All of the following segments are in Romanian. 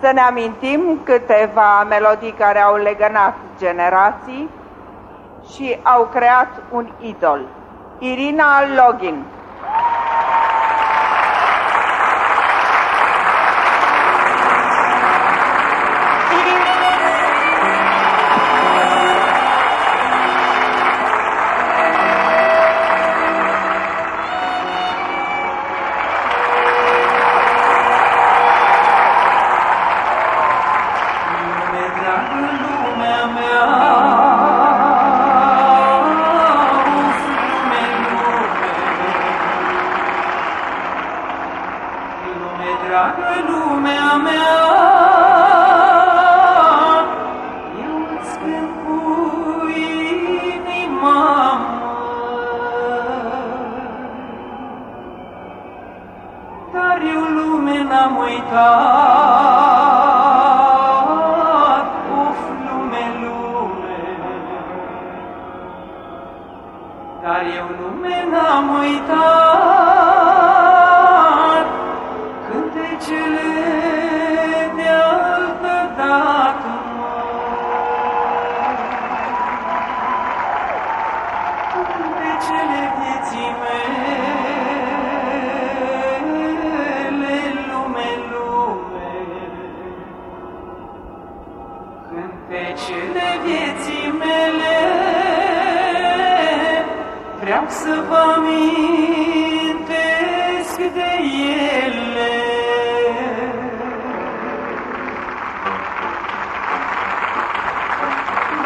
să ne amintim câteva melodii care au legănat generații și au creat un idol. Irina Login. lumea mea. Eu Dar eu lume n-am uitat, of lume, lume. Dar eu lume n-am uitat, vreau să vă amintesc de ele.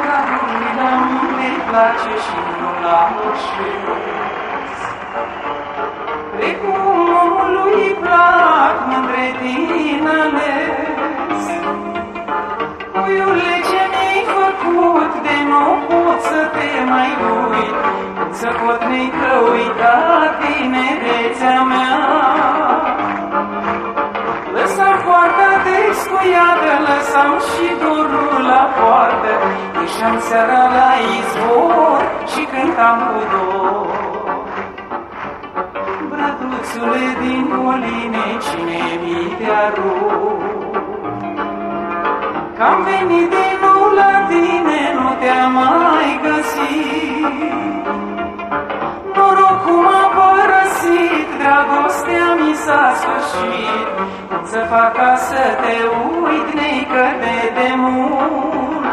Dragul mi place și nu la ușez. Precum omului plac mândre din ales, puiule, pot să te mai uit, să pot nică uita tinerețea mea. Lăsam poarta descuiată, lăsam și dorul la poartă, ieșeam seara la izvor și cântam cu dor. Brăduțule din coline, cine mi te-a Că am venit din nou la tine, la sfârșit. Să fac ca să te uit Neică de demult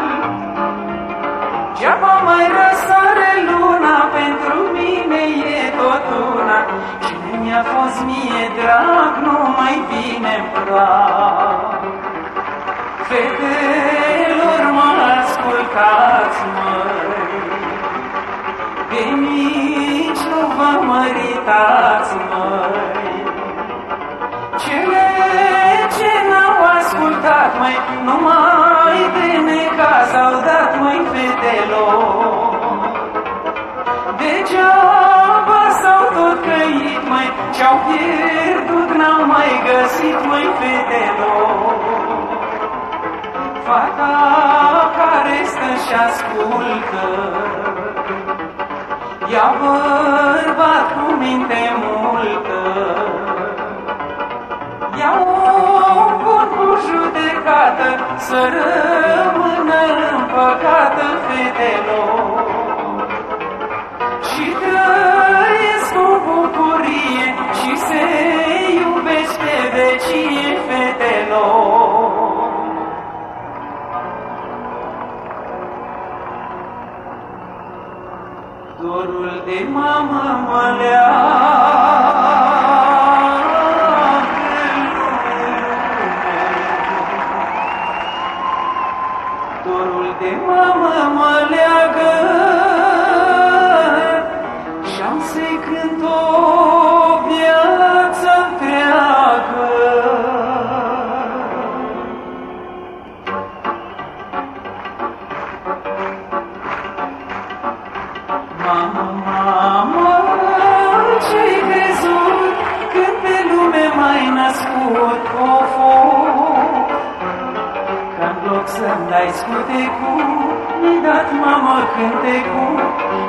Geaba mai răsare luna Pentru mine e tot una. Cine mi-a fost mie drag Nu mai vine-mi plac Fetelor mă ascultați măi. De mici nu vă măritați măi dat mai Numai bine ca s-au dat mai fetelor. Degeaba s-au tot căit mai Ce-au pierdut n-au mai găsit mai fetelor. Fata care stă și ascultă Ia bărbat cu minte mult. să rămână împăcată fetelor și trăiesc cu bucurie și se iubește vecie fetelor. Dorul de mamă mă leagă Santo. să-mi dai scutecul, mi-ai dat mama cântecul,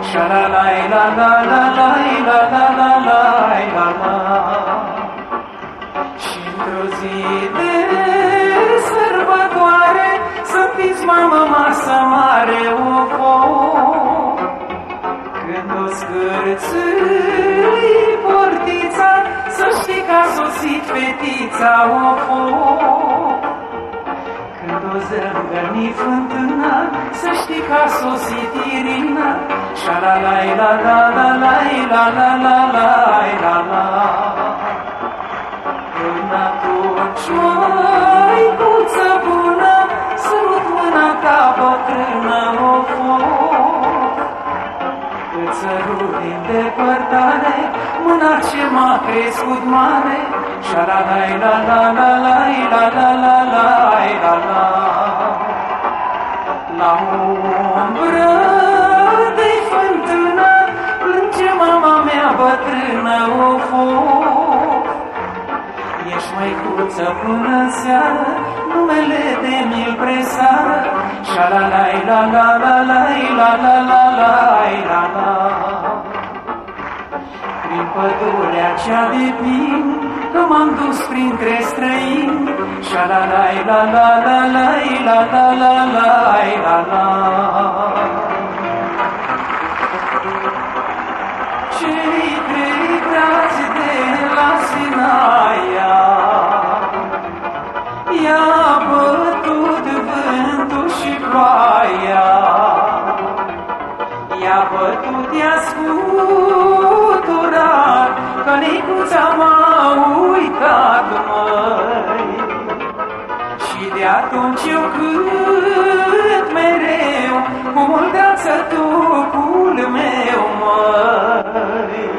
șa la la la la la la la la la la Și într-o zi de sărbătoare, să fiți mama masă mare, o oh, Când o scârțâi portița, să știi că a sosit fetița, o oh o zângăni fântâna, să știi că a sosit Irina, și la la la la la la la la la la la la Până atunci, măicuță bună, sărut mâna ca bătrână o foc. Îți sărut din depărtare, mâna ce m-a crescut mare, și la la la la la la la la la la la la La umbră de fântână, plânge mama mea bătrână o foc. Ești măicuță până seară, numele de mil presară, și la la la la la la la la la la la la Prin pădurea cea de pin, că m-am dus printre străini, și la la la la la la la la la la la la Cei trei brazi de la Sinaia. I-a bătut vântul și ploaia I-a bătut, i-a scuturat Că Nicuța m-a uitat, măi. Și de atunci eu cât mereu Cu muldeață tocul meu, măi.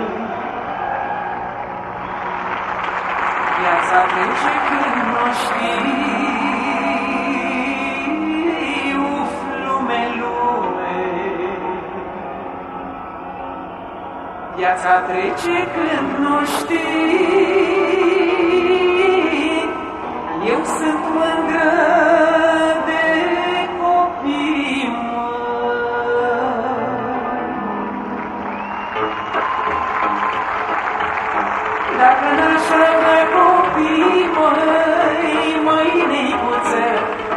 Viața trece când nu știi Uf, lume, lume. Viața trece când nu știi Eu sunt mândră de copii măi Dacă n-aș avea copii, măi, măi, neicuță,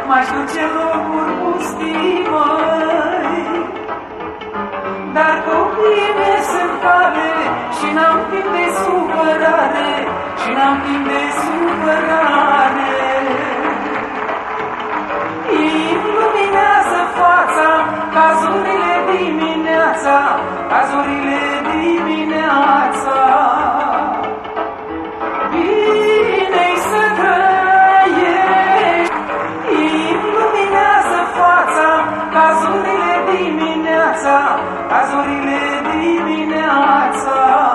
M-aș duce în locuri pustii, măi. Dar copiii mei sunt tale și n-am timp de supărare, și n-am timp de supărare. razurile dimineața. Bine-i să trăiești, iluminează fața, razurile dimineața, razurile dimineața.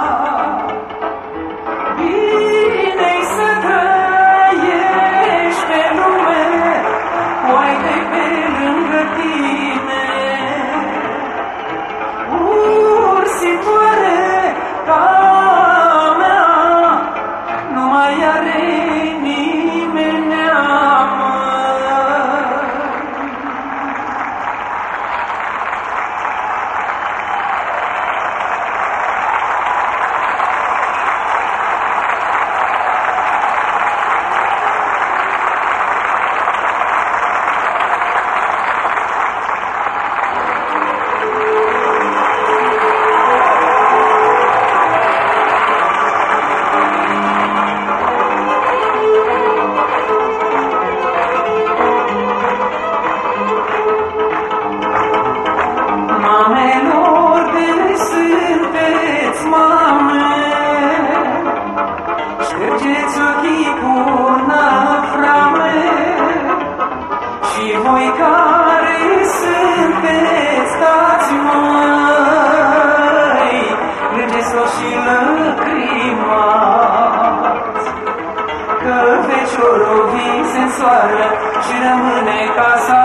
Voi care sunteți tați măi, Plângeți-o și lăcrimați, Că feciorul vin se însoară și rămâne casa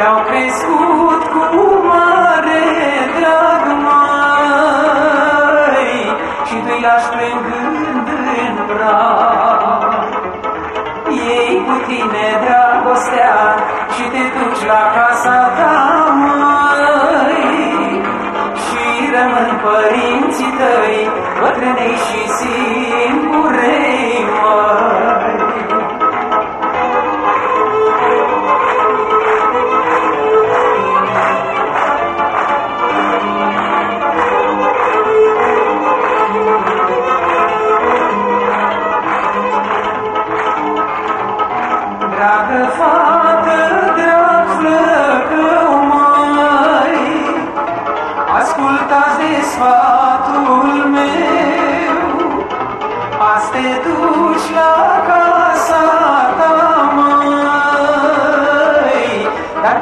Te-au crescut cu mare drag, mai Și tu-i lași plângând în braț. Ei cu tine dragostea și te duci la casa ta, măi. Și rămân părinții tăi, bătrânei și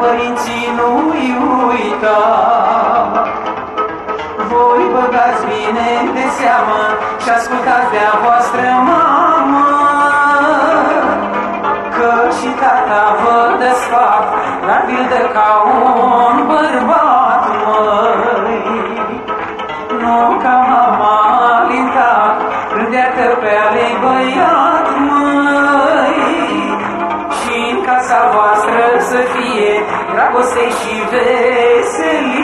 părinții nu-i uita. Voi băgați bine de seamă și ascultați de-a voastră mamă, Că și tata vă dă sfat, dar vi dă ca un și în casa